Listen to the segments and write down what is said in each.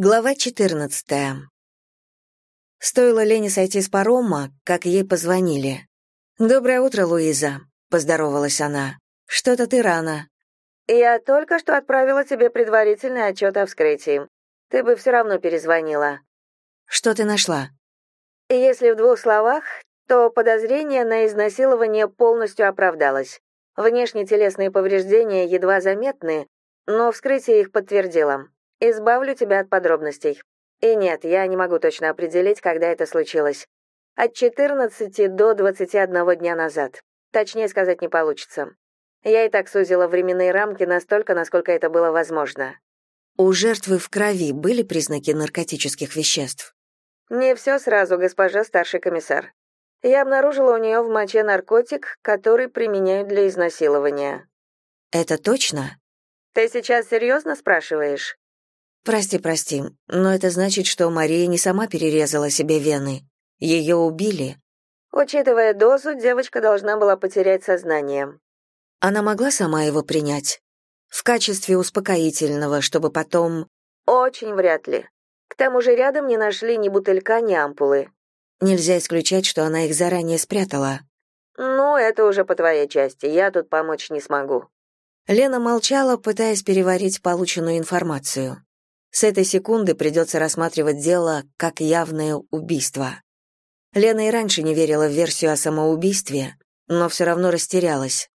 Глава 14. Стоило Лене сойти с парома, как ей позвонили. «Доброе утро, Луиза», — поздоровалась она. «Что-то ты рано». «Я только что отправила тебе предварительный отчет о вскрытии. Ты бы все равно перезвонила». «Что ты нашла?» «Если в двух словах, то подозрение на изнасилование полностью оправдалось. Внешне телесные повреждения едва заметны, но вскрытие их подтвердило. Избавлю тебя от подробностей. И нет, я не могу точно определить, когда это случилось. От 14 до 21 дня назад. Точнее сказать не получится. Я и так сузила временные рамки настолько, насколько это было возможно. У жертвы в крови были признаки наркотических веществ? Не все сразу, госпожа старший комиссар. Я обнаружила у нее в моче наркотик, который применяют для изнасилования. Это точно? Ты сейчас серьезно спрашиваешь? Прости, прости, но это значит, что Мария не сама перерезала себе вены. Ее убили. Учитывая дозу, девочка должна была потерять сознание. Она могла сама его принять? В качестве успокоительного, чтобы потом... Очень вряд ли. К тому же рядом не нашли ни бутылька, ни ампулы. Нельзя исключать, что она их заранее спрятала. Ну, это уже по твоей части, я тут помочь не смогу. Лена молчала, пытаясь переварить полученную информацию. С этой секунды придется рассматривать дело как явное убийство. Лена и раньше не верила в версию о самоубийстве, но все равно растерялась.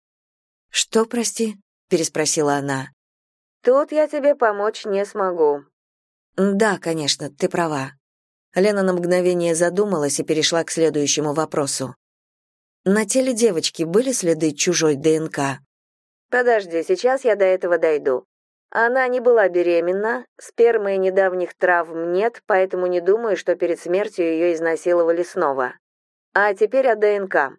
«Что, прости?» — переспросила она. «Тут я тебе помочь не смогу». «Да, конечно, ты права». Лена на мгновение задумалась и перешла к следующему вопросу. На теле девочки были следы чужой ДНК? Подожди, сейчас я до этого дойду. Она не была беременна, спермы и недавних травм нет, поэтому не думаю, что перед смертью ее изнасиловали снова. А теперь о ДНК.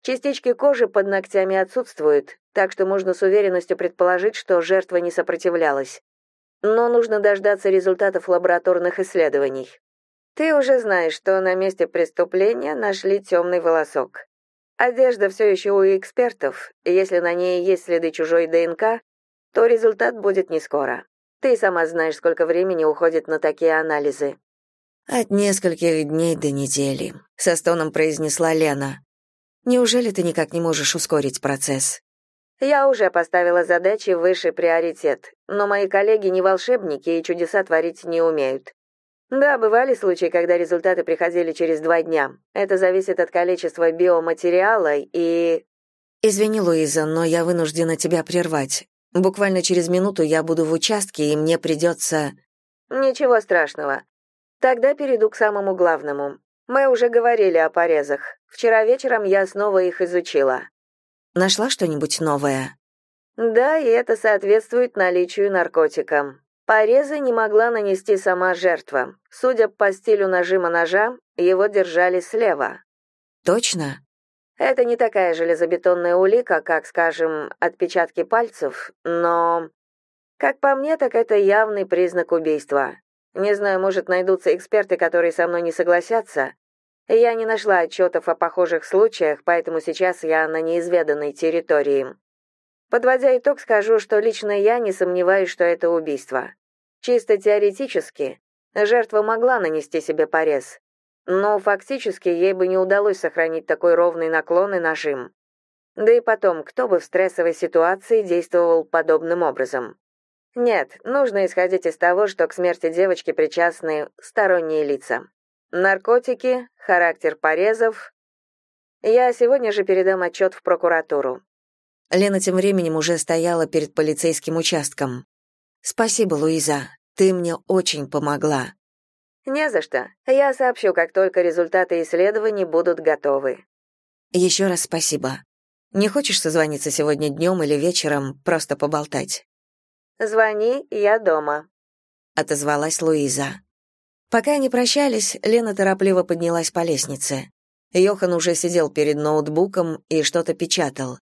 Частички кожи под ногтями отсутствуют, так что можно с уверенностью предположить, что жертва не сопротивлялась. Но нужно дождаться результатов лабораторных исследований. Ты уже знаешь, что на месте преступления нашли темный волосок. Одежда все еще у экспертов, если на ней есть следы чужой ДНК, то результат будет не скоро. Ты сама знаешь, сколько времени уходит на такие анализы. От нескольких дней до недели, со стоном произнесла Лена. Неужели ты никак не можешь ускорить процесс? Я уже поставила задачи высший приоритет, но мои коллеги не волшебники и чудеса творить не умеют. Да, бывали случаи, когда результаты приходили через два дня. Это зависит от количества биоматериала и... Извини, Луиза, но я вынуждена тебя прервать. Буквально через минуту я буду в участке, и мне придется...» «Ничего страшного. Тогда перейду к самому главному. Мы уже говорили о порезах. Вчера вечером я снова их изучила». «Нашла что-нибудь новое?» «Да, и это соответствует наличию наркотика. Порезы не могла нанести сама жертва. Судя по стилю нажима ножа, его держали слева». «Точно?» Это не такая железобетонная улика, как, скажем, отпечатки пальцев, но... Как по мне, так это явный признак убийства. Не знаю, может, найдутся эксперты, которые со мной не согласятся. Я не нашла отчетов о похожих случаях, поэтому сейчас я на неизведанной территории. Подводя итог, скажу, что лично я не сомневаюсь, что это убийство. Чисто теоретически, жертва могла нанести себе порез, но фактически ей бы не удалось сохранить такой ровный наклон и нажим. Да и потом, кто бы в стрессовой ситуации действовал подобным образом? Нет, нужно исходить из того, что к смерти девочки причастны сторонние лица. Наркотики, характер порезов. Я сегодня же передам отчет в прокуратуру. Лена тем временем уже стояла перед полицейским участком. «Спасибо, Луиза, ты мне очень помогла». «Не за что. Я сообщу, как только результаты исследований будут готовы». «Еще раз спасибо. Не хочешь созвониться сегодня днем или вечером, просто поболтать?» «Звони, я дома», — отозвалась Луиза. Пока они прощались, Лена торопливо поднялась по лестнице. Йохан уже сидел перед ноутбуком и что-то печатал.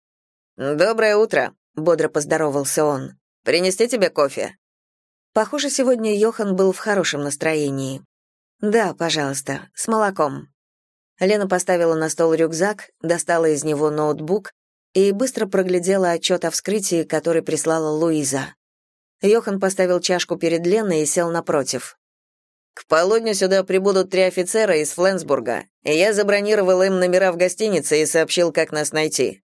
«Доброе утро», — бодро поздоровался он. «Принести тебе кофе?» Похоже, сегодня Йохан был в хорошем настроении. «Да, пожалуйста, с молоком». Лена поставила на стол рюкзак, достала из него ноутбук и быстро проглядела отчет о вскрытии, который прислала Луиза. Йохан поставил чашку перед Леной и сел напротив. К полудню сюда прибудут три офицера из Фленсбурга, я забронировал им номера в гостинице и сообщил, как нас найти».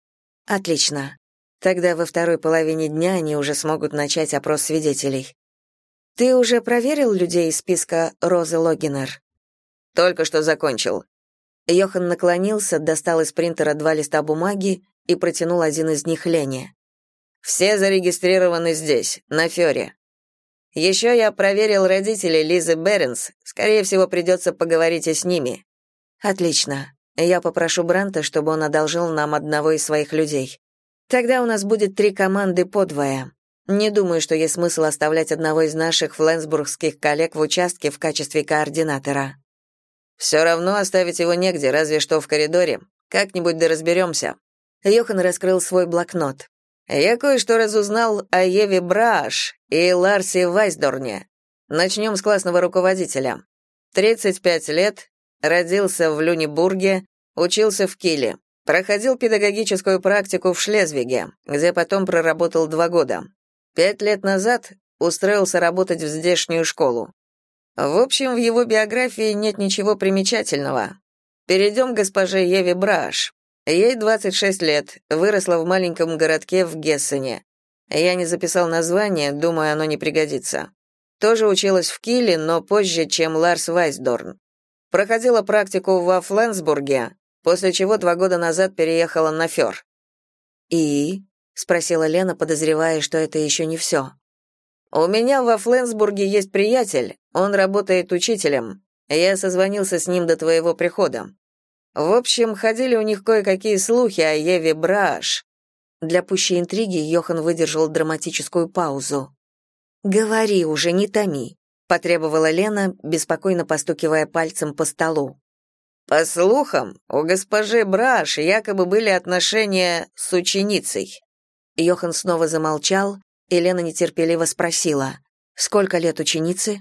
«Отлично. Тогда во второй половине дня они уже смогут начать опрос свидетелей. Ты уже проверил людей из списка Розы Логинер? Только что закончил. Йохан наклонился, достал из принтера два листа бумаги и протянул один из них Лене. Все зарегистрированы здесь, на Фёре. Еще я проверил родителей Лизы Беренс. Скорее всего, придется поговорить и с ними. Отлично. Я попрошу Бранта, чтобы он одолжил нам одного из своих людей. Тогда у нас будет три команды по двое. Не думаю, что есть смысл оставлять одного из наших фленсбургских коллег в участке в качестве координатора. Все равно оставить его негде, разве что в коридоре. Как-нибудь да разберемся. Йохан раскрыл свой блокнот. Я кое-что разузнал о Еве Браш и Ларсе Вайсдорне. Начнем с классного руководителя. 35 лет, родился в Люнебурге, учился в Киле. Проходил педагогическую практику в Шлезвиге, где потом проработал два года. Пять лет назад устроился работать в здешнюю школу. В общем, в его биографии нет ничего примечательного. Перейдем к госпоже Еве Браш. Ей 26 лет, выросла в маленьком городке в Гессене. Я не записал название, думаю, оно не пригодится. Тоже училась в Киле, но позже, чем Ларс Вайсдорн. Проходила практику во Фленсбурге, после чего два года назад переехала на Фёр. «И?» — спросила Лена, подозревая, что это еще не все. «У меня во Фленсбурге есть приятель, он работает учителем. Я созвонился с ним до твоего прихода. В общем, ходили у них кое-какие слухи о Еве Браш». Для пущей интриги Йохан выдержал драматическую паузу. «Говори уже, не томи», — потребовала Лена, беспокойно постукивая пальцем по столу. По слухам, у госпожи Браш якобы были отношения с ученицей. Йохан снова замолчал, и Лена нетерпеливо спросила, «Сколько лет ученицы?»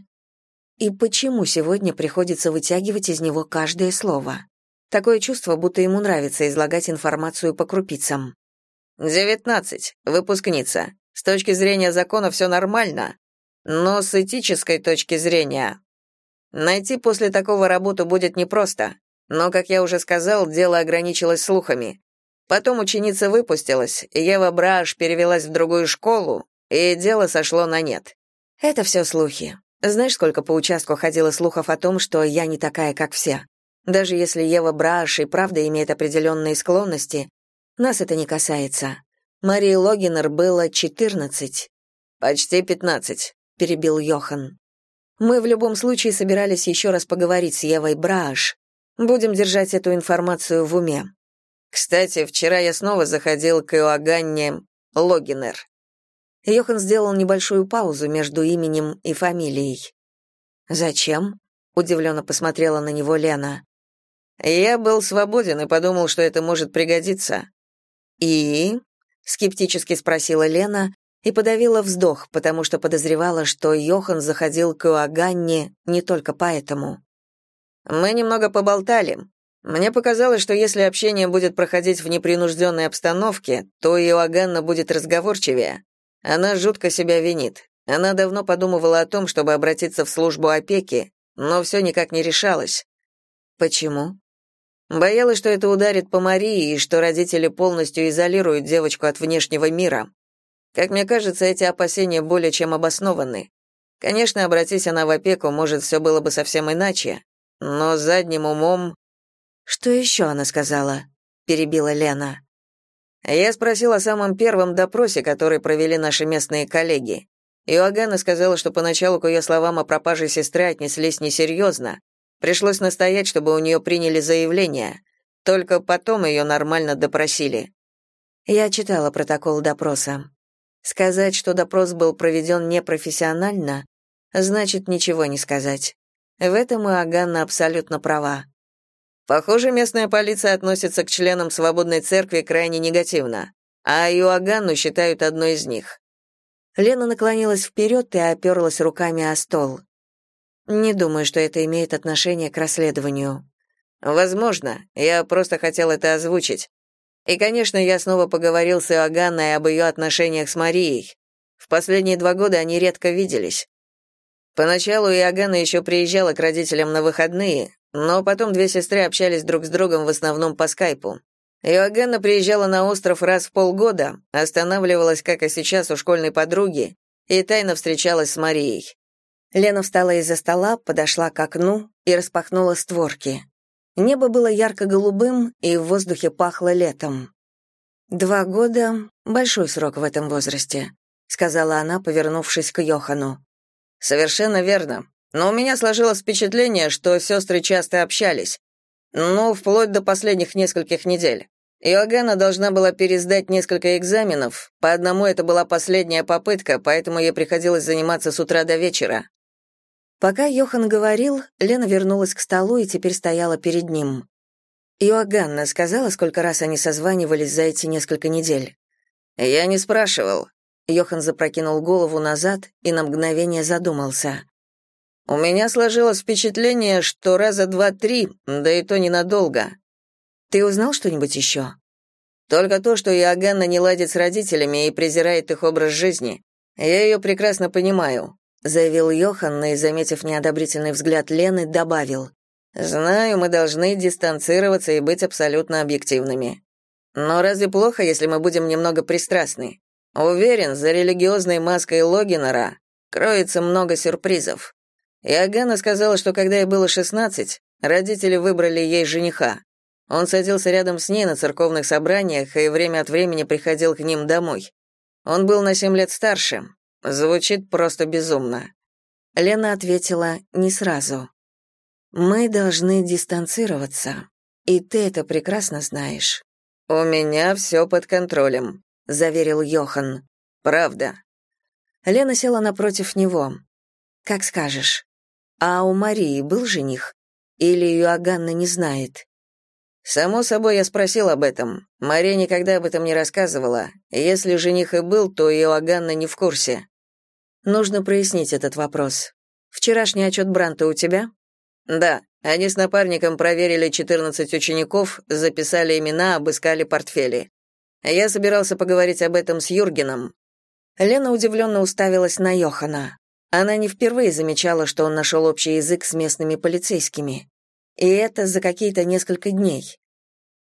И почему сегодня приходится вытягивать из него каждое слово? Такое чувство, будто ему нравится излагать информацию по крупицам. «Девятнадцать, выпускница. С точки зрения закона все нормально, но с этической точки зрения найти после такого работу будет непросто. Но, как я уже сказал, дело ограничилось слухами. Потом ученица выпустилась, Ева Браш перевелась в другую школу, и дело сошло на нет. Это все слухи. Знаешь, сколько по участку ходило слухов о том, что я не такая, как все? Даже если Ева Браш и правда имеет определенные склонности, нас это не касается. Марии Логинер было 14. «Почти пятнадцать», — перебил Йохан. Мы в любом случае собирались еще раз поговорить с Евой Браш, Будем держать эту информацию в уме. Кстати, вчера я снова заходил к Иоганне Логинер. Йохан сделал небольшую паузу между именем и фамилией. «Зачем?» — удивленно посмотрела на него Лена. «Я был свободен и подумал, что это может пригодиться». «И?» — скептически спросила Лена и подавила вздох, потому что подозревала, что Йохан заходил к Иоганне не только поэтому. Мы немного поболтали. Мне показалось, что если общение будет проходить в непринужденной обстановке, то Иоганна будет разговорчивее. Она жутко себя винит. Она давно подумывала о том, чтобы обратиться в службу опеки, но все никак не решалась. Почему? Боялась, что это ударит по Марии и что родители полностью изолируют девочку от внешнего мира. Как мне кажется, эти опасения более чем обоснованы. Конечно, обратись она в опеку, может, все было бы совсем иначе, но задним умом... Что еще она сказала? Перебила Лена. Я спросил о самом первом допросе, который провели наши местные коллеги. Иоганна сказала, что поначалу к ее словам о пропаже сестры отнеслись несерьезно. Пришлось настоять, чтобы у нее приняли заявление. Только потом ее нормально допросили. Я читала протокол допроса. Сказать, что допрос был проведен непрофессионально, значит ничего не сказать. В этом и Аганна абсолютно права. Похоже, местная полиция относится к членам свободной церкви крайне негативно, а Иоганну считают одной из них. Лена наклонилась вперед и оперлась руками о стол. Не думаю, что это имеет отношение к расследованию. Возможно, я просто хотел это озвучить. И, конечно, я снова поговорил с Иоганной об ее отношениях с Марией. В последние два года они редко виделись. Поначалу Иоганна еще приезжала к родителям на выходные, но потом две сестры общались друг с другом в основном по скайпу. Иоганна приезжала на остров раз в полгода, останавливалась, как и сейчас, у школьной подруги и тайно встречалась с Марией. Лена встала из-за стола, подошла к окну и распахнула створки. Небо было ярко-голубым, и в воздухе пахло летом. «Два года — большой срок в этом возрасте», — сказала она, повернувшись к Йохану. «Совершенно верно. Но у меня сложилось впечатление, что сестры часто общались. Ну, вплоть до последних нескольких недель. Иоганна должна была пересдать несколько экзаменов, по одному это была последняя попытка, поэтому ей приходилось заниматься с утра до вечера. Пока Йохан говорил, Лена вернулась к столу и теперь стояла перед ним. Иоганна сказала, сколько раз они созванивались за эти несколько недель. «Я не спрашивал». Йохан запрокинул голову назад и на мгновение задумался. У меня сложилось впечатление, что раза два-три, да и то ненадолго. Ты узнал что-нибудь еще?» Только то, что Иоганна не ладит с родителями и презирает их образ жизни. Я ее прекрасно понимаю, заявил Йохан, и, заметив неодобрительный взгляд Лены, добавил: Знаю, мы должны дистанцироваться и быть абсолютно объективными. Но разве плохо, если мы будем немного пристрастны? Уверен, за религиозной маской Логинера кроется много сюрпризов. Иоганна сказала, что когда ей было 16, родители выбрали ей жениха. Он садился рядом с ней на церковных собраниях и время от времени приходил к ним домой. Он был на семь лет старше. Звучит просто безумно. Лена ответила не сразу. Мы должны дистанцироваться, и ты это прекрасно знаешь. У меня все под контролем, заверил Йохан. Правда. Лена села напротив него. Как скажешь. А у Марии был жених? Или Иоганна не знает? Само собой, я спросил об этом. Мария никогда об этом не рассказывала. Если жених и был, то Иоганна не в курсе. Нужно прояснить этот вопрос. Вчерашний отчет Бранта у тебя? Да, они с напарником проверили 14 учеников, записали имена, обыскали портфели. Я собирался поговорить об этом с Юргеном. Лена удивленно уставилась на Йохана. Она не впервые замечала, что он нашел общий язык с местными полицейскими. И это за какие-то несколько дней.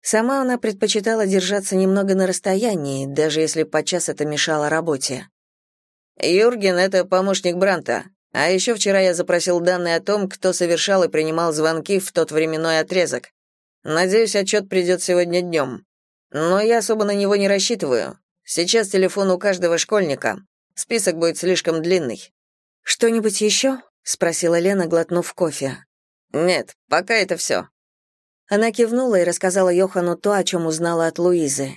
Сама она предпочитала держаться немного на расстоянии, даже если подчас это мешало работе. «Юрген — это помощник Бранта. А еще вчера я запросил данные о том, кто совершал и принимал звонки в тот временной отрезок. Надеюсь, отчет придет сегодня днем. Но я особо на него не рассчитываю. Сейчас телефон у каждого школьника. Список будет слишком длинный. «Что-нибудь еще?» — спросила Лена, глотнув кофе. «Нет, пока это все». Она кивнула и рассказала Йохану то, о чем узнала от Луизы.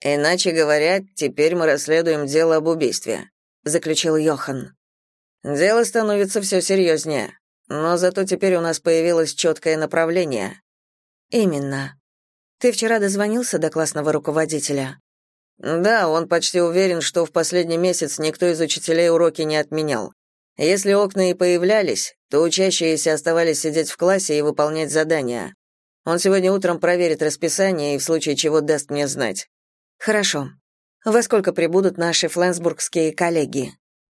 «Иначе говоря, теперь мы расследуем дело об убийстве», — заключил Йохан. «Дело становится все серьезнее, но зато теперь у нас появилось четкое направление». «Именно. Ты вчера дозвонился до классного руководителя?» «Да, он почти уверен, что в последний месяц никто из учителей уроки не отменял. Если окна и появлялись, то учащиеся оставались сидеть в классе и выполнять задания. Он сегодня утром проверит расписание и в случае чего даст мне знать. Хорошо. Во сколько прибудут наши фленсбургские коллеги?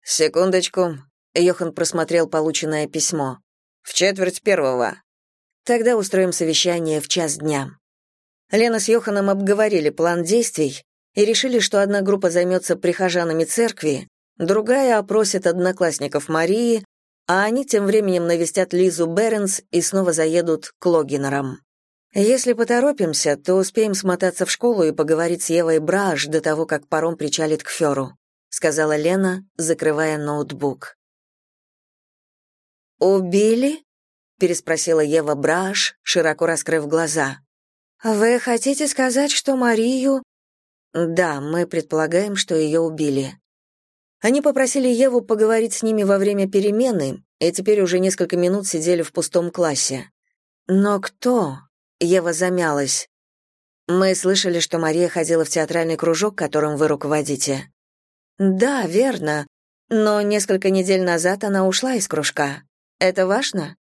Секундочку. Йохан просмотрел полученное письмо. В четверть первого. Тогда устроим совещание в час дня. Лена с Йоханом обговорили план действий и решили, что одна группа займется прихожанами церкви, Другая опросит одноклассников Марии, а они тем временем навестят Лизу Беренс и снова заедут к Логинерам. Если поторопимся, то успеем смотаться в школу и поговорить с Евой Браш до того, как паром причалит к Фёру», сказала Лена, закрывая ноутбук. «Убили?» — переспросила Ева Браш, широко раскрыв глаза. «Вы хотите сказать, что Марию...» «Да, мы предполагаем, что ее убили», они попросили Еву поговорить с ними во время перемены, и теперь уже несколько минут сидели в пустом классе. Но кто? Ева замялась. Мы слышали, что Мария ходила в театральный кружок, которым вы руководите. Да, верно. Но несколько недель назад она ушла из кружка. Это важно?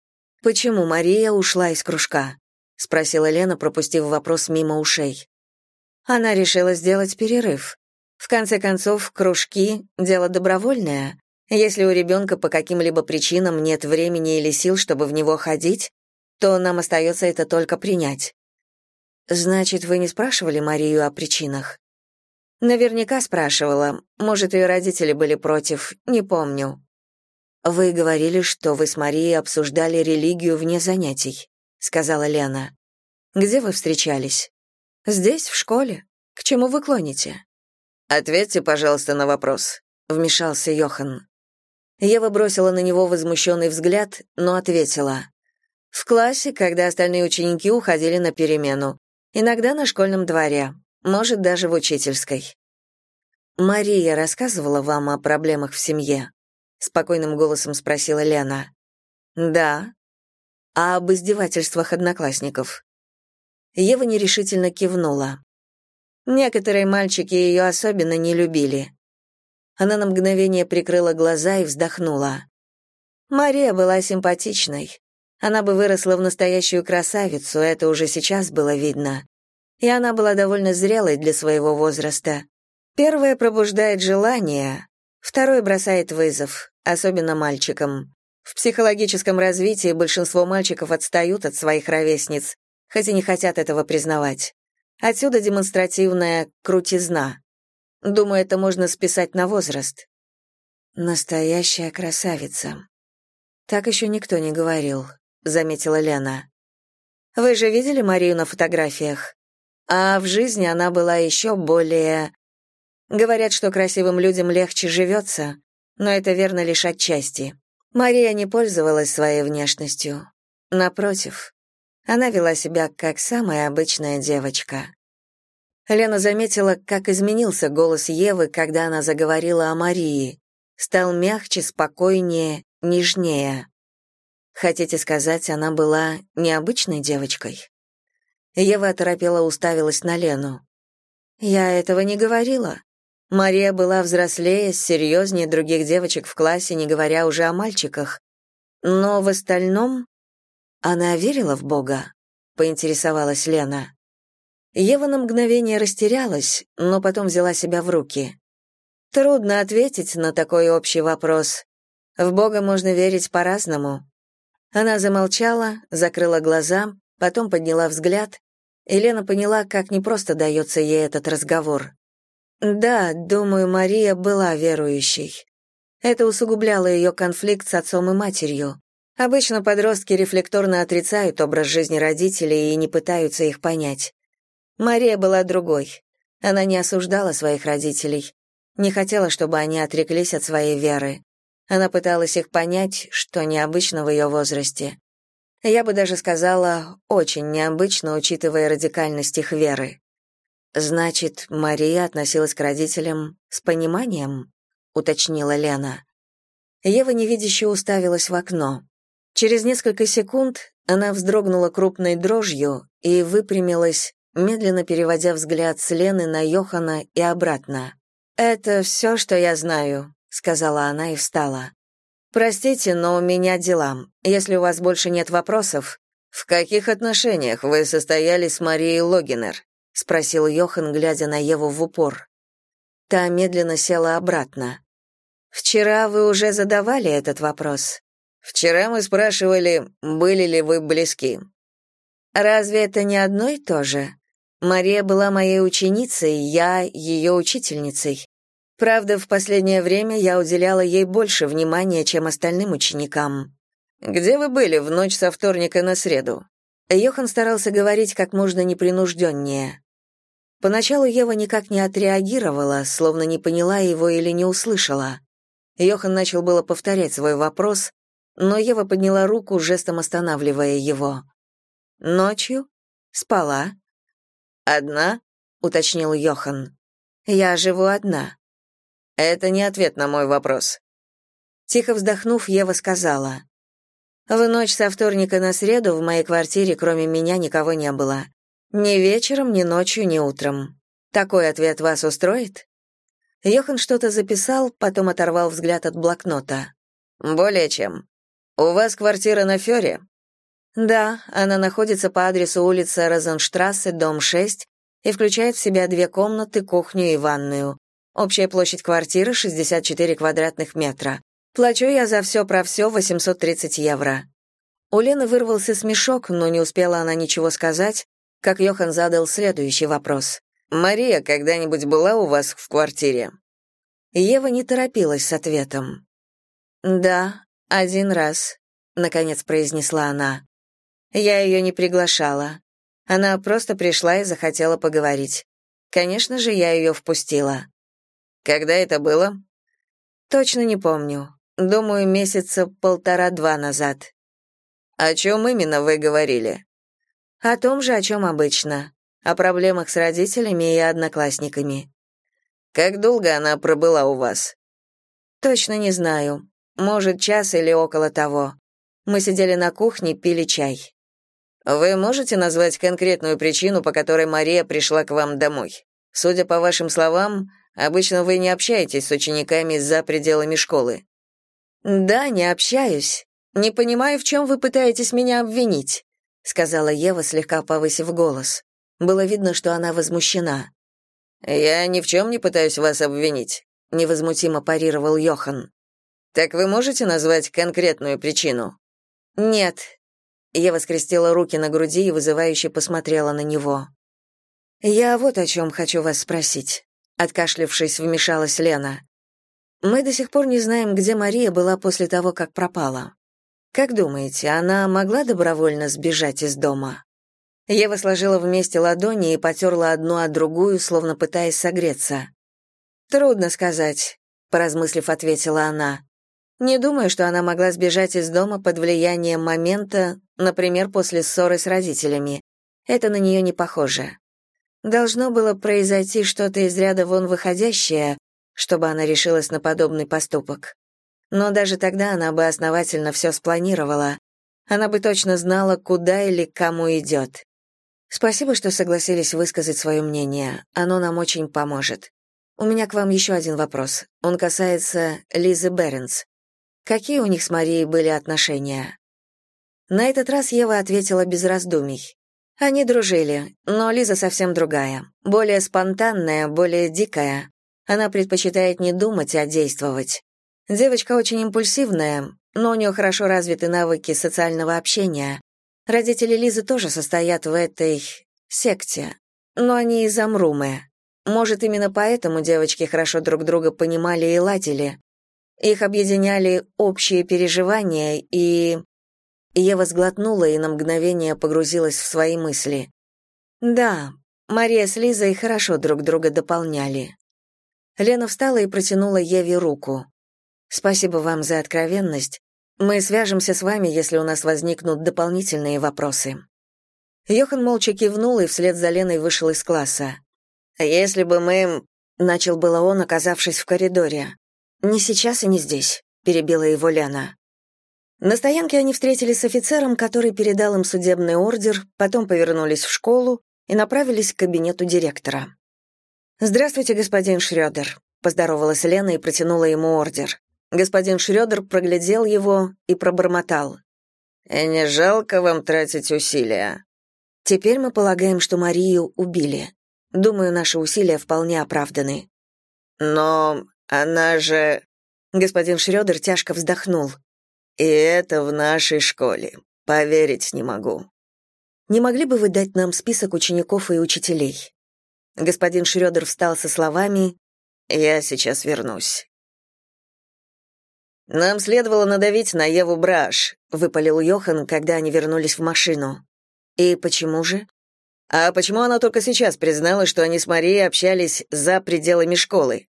Почему Мария ушла из кружка? спросила Лена, пропустив вопрос мимо ушей. Она решила сделать перерыв. В конце концов, кружки — дело добровольное. Если у ребенка по каким-либо причинам нет времени или сил, чтобы в него ходить, то нам остается это только принять. Значит, вы не спрашивали Марию о причинах? Наверняка спрашивала. Может, ее родители были против, не помню. Вы говорили, что вы с Марией обсуждали религию вне занятий, сказала Лена. Где вы встречались? Здесь, в школе. К чему вы клоните? Ответьте, пожалуйста, на вопрос, вмешался Йохан. Ева бросила на него возмущенный взгляд, но ответила. В классе, когда остальные ученики уходили на перемену. Иногда на школьном дворе, может, даже в учительской. «Мария рассказывала вам о проблемах в семье?» — спокойным голосом спросила Лена. «Да». «А об издевательствах одноклассников?» Ева нерешительно кивнула. Некоторые мальчики ее особенно не любили. Она на мгновение прикрыла глаза и вздохнула. Мария была симпатичной. Она бы выросла в настоящую красавицу, это уже сейчас было видно. И она была довольно зрелой для своего возраста. Первое пробуждает желание, второе бросает вызов, особенно мальчикам. В психологическом развитии большинство мальчиков отстают от своих ровесниц, хоть и не хотят этого признавать. Отсюда демонстративная крутизна. Думаю, это можно списать на возраст. Настоящая красавица. Так еще никто не говорил, заметила Лена. Вы же видели Марию на фотографиях? А в жизни она была еще более... Говорят, что красивым людям легче живется, но это верно лишь отчасти. Мария не пользовалась своей внешностью. Напротив, она вела себя как самая обычная девочка. Лена заметила, как изменился голос Евы, когда она заговорила о Марии. Стал мягче, спокойнее, нежнее. Хотите сказать, она была необычной девочкой? Ева оторопела уставилась на Лену. Я этого не говорила. Мария была взрослее, серьезнее других девочек в классе, не говоря уже о мальчиках. Но в остальном она верила в Бога, поинтересовалась Лена. Ева на мгновение растерялась, но потом взяла себя в руки. Трудно ответить на такой общий вопрос. В Бога можно верить по-разному. Она замолчала, закрыла глаза, потом подняла взгляд, и Лена поняла, как непросто дается ей этот разговор. Да, думаю, Мария была верующей. Это усугубляло ее конфликт с отцом и матерью. Обычно подростки рефлекторно отрицают образ жизни родителей и не пытаются их понять. Мария была другой. Она не осуждала своих родителей, не хотела, чтобы они отреклись от своей веры. Она пыталась их понять, что необычно в ее возрасте. Я бы даже сказала, очень необычно, учитывая радикальность их веры. Значит, Мария относилась к родителям с пониманием, уточнила Лена. Ева невидяще уставилась в окно. Через несколько секунд она вздрогнула крупной дрожью и выпрямилась, медленно переводя взгляд с Лены на Йохана и обратно. «Это все, что я знаю», — сказала она и встала. «Простите, но у меня дела. Если у вас больше нет вопросов...» «В каких отношениях вы состояли с Марией Логинер?» — спросил Йохан, глядя на Еву в упор. Та медленно села обратно. «Вчера вы уже задавали этот вопрос». «Вчера мы спрашивали, были ли вы близки». «Разве это не одно и то же?» Мария была моей ученицей, я ее учительницей. Правда, в последнее время я уделяла ей больше внимания, чем остальным ученикам. Где вы были в ночь со вторника на среду? Йохан старался говорить как можно непринужденнее. Поначалу Ева никак не отреагировала, словно не поняла его или не услышала. Йохан начал было повторять свой вопрос, но Ева подняла руку, жестом останавливая его. «Ночью? Спала?» «Одна?» — уточнил Йохан. «Я живу одна». «Это не ответ на мой вопрос». Тихо вздохнув, Ева сказала. «В ночь со вторника на среду в моей квартире кроме меня никого не было. Ни вечером, ни ночью, ни утром. Такой ответ вас устроит?» Йохан что-то записал, потом оторвал взгляд от блокнота. «Более чем. У вас квартира на Фёре?» Да, она находится по адресу улица Розенштрассе, дом 6, и включает в себя две комнаты, кухню и ванную. Общая площадь квартиры 64 квадратных метра. Плачу я за все про все 830 евро. У Лены вырвался смешок, но не успела она ничего сказать, как Йохан задал следующий вопрос. «Мария когда-нибудь была у вас в квартире?» Ева не торопилась с ответом. «Да, один раз», — наконец произнесла она. «Я ее не приглашала. Она просто пришла и захотела поговорить. Конечно же, я ее впустила». «Когда это было?» «Точно не помню. Думаю, месяца полтора-два назад». «О чем именно вы говорили?» «О том же, о чем обычно. О проблемах с родителями и одноклассниками». «Как долго она пробыла у вас?» «Точно не знаю. Может, час или около того. Мы сидели на кухне, пили чай». «Вы можете назвать конкретную причину, по которой Мария пришла к вам домой? Судя по вашим словам, обычно вы не общаетесь с учениками за пределами школы». «Да, не общаюсь. Не понимаю, в чем вы пытаетесь меня обвинить», сказала Ева, слегка повысив голос. Было видно, что она возмущена. «Я ни в чем не пытаюсь вас обвинить», — невозмутимо парировал Йохан. «Так вы можете назвать конкретную причину?» «Нет». Ева скрестила руки на груди и вызывающе посмотрела на него. «Я вот о чем хочу вас спросить», — откашлившись, вмешалась Лена. Мы до сих пор не знаем, где Мария была после того, как пропала. Как думаете, она могла добровольно сбежать из дома? Ева сложила вместе ладони и потерла одну от другую, словно пытаясь согреться. «Трудно сказать», — поразмыслив, ответила она. «Не думаю, что она могла сбежать из дома под влиянием момента, например, после ссоры с родителями. Это на нее не похоже. Должно было произойти что-то из ряда вон выходящее, чтобы она решилась на подобный поступок. Но даже тогда она бы основательно все спланировала. Она бы точно знала, куда или кому идет. Спасибо, что согласились высказать свое мнение. Оно нам очень поможет. У меня к вам еще один вопрос. Он касается Лизы Беренс. Какие у них с Марией были отношения? На этот раз Ева ответила без раздумий. Они дружили, но Лиза совсем другая. Более спонтанная, более дикая. Она предпочитает не думать, а действовать. Девочка очень импульсивная, но у нее хорошо развиты навыки социального общения. Родители Лизы тоже состоят в этой секте, но они из Амрумы. Может, именно поэтому девочки хорошо друг друга понимали и ладили. Их объединяли общие переживания, и... Ева сглотнула и на мгновение погрузилась в свои мысли. Да, Мария с Лизой хорошо друг друга дополняли. Лена встала и протянула Еве руку. «Спасибо вам за откровенность. Мы свяжемся с вами, если у нас возникнут дополнительные вопросы». Йохан молча кивнул и вслед за Леной вышел из класса. «Если бы мы...» — начал было он, оказавшись в коридоре. «Не сейчас и не здесь», — перебила его Лена. На стоянке они встретились с офицером, который передал им судебный ордер, потом повернулись в школу и направились к кабинету директора. «Здравствуйте, господин Шрёдер», — поздоровалась Лена и протянула ему ордер. Господин Шрёдер проглядел его и пробормотал. «И не жалко вам тратить усилия?» «Теперь мы полагаем, что Марию убили. Думаю, наши усилия вполне оправданы». «Но она же...» Господин Шрёдер тяжко вздохнул. «И это в нашей школе. Поверить не могу». «Не могли бы вы дать нам список учеников и учителей?» Господин Шрёдер встал со словами «Я сейчас вернусь». «Нам следовало надавить на Еву Браш», — выпалил Йохан, когда они вернулись в машину. «И почему же?» «А почему она только сейчас призналась, что они с Марией общались за пределами школы?»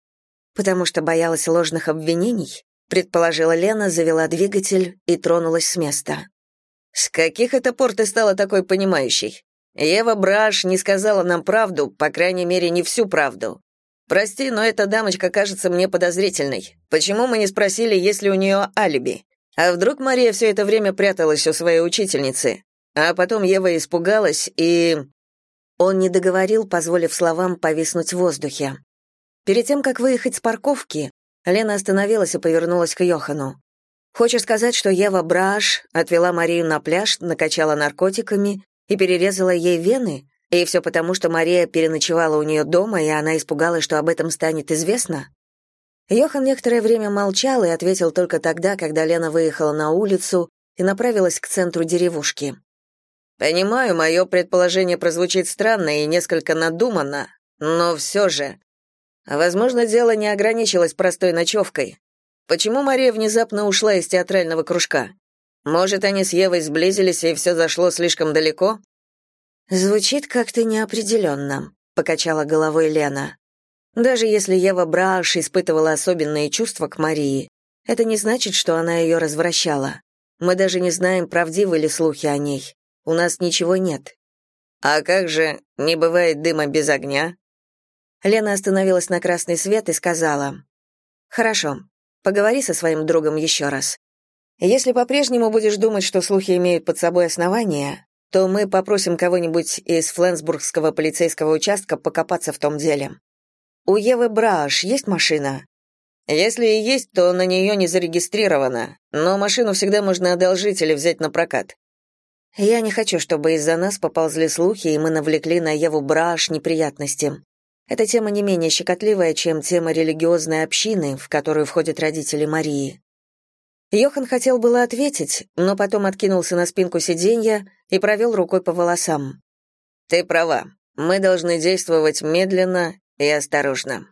«Потому что боялась ложных обвинений», — предположила Лена, завела двигатель и тронулась с места. «С каких это пор ты стала такой понимающей? Ева Браш не сказала нам правду, по крайней мере, не всю правду. Прости, но эта дамочка кажется мне подозрительной. Почему мы не спросили, есть ли у нее алиби? А вдруг Мария все это время пряталась у своей учительницы? А потом Ева испугалась и... Он не договорил, позволив словам повиснуть в воздухе. Перед тем, как выехать с парковки, Лена остановилась и повернулась к Йохану. «Хочешь сказать, что Ева Браш отвела Марию на пляж, накачала наркотиками и перерезала ей вены, и все потому, что Мария переночевала у нее дома, и она испугалась, что об этом станет известно? Йохан некоторое время молчал и ответил только тогда, когда Лена выехала на улицу и направилась к центру деревушки. «Понимаю, мое предположение прозвучит странно и несколько надуманно, но все же. Возможно, дело не ограничилось простой ночевкой. Почему Мария внезапно ушла из театрального кружка? Может, они с Евой сблизились, и все зашло слишком далеко?» «Звучит как-то неопределенно», — покачала головой Лена. Даже если Ева Браш испытывала особенные чувства к Марии, это не значит, что она ее развращала. Мы даже не знаем, правдивы ли слухи о ней. У нас ничего нет. А как же не бывает дыма без огня? Лена остановилась на красный свет и сказала: "Хорошо. Поговори со своим другом еще раз. Если по-прежнему будешь думать, что слухи имеют под собой основания, то мы попросим кого-нибудь из Фленсбургского полицейского участка покопаться в том деле. У Евы Браш есть машина? Если и есть, то на нее не зарегистрировано, но машину всегда можно одолжить или взять на прокат. Я не хочу, чтобы из-за нас поползли слухи, и мы навлекли на Еву Браш неприятности. Эта тема не менее щекотливая, чем тема религиозной общины, в которую входят родители Марии. Йохан хотел было ответить, но потом откинулся на спинку сиденья и провел рукой по волосам. «Ты права. Мы должны действовать медленно и осторожно.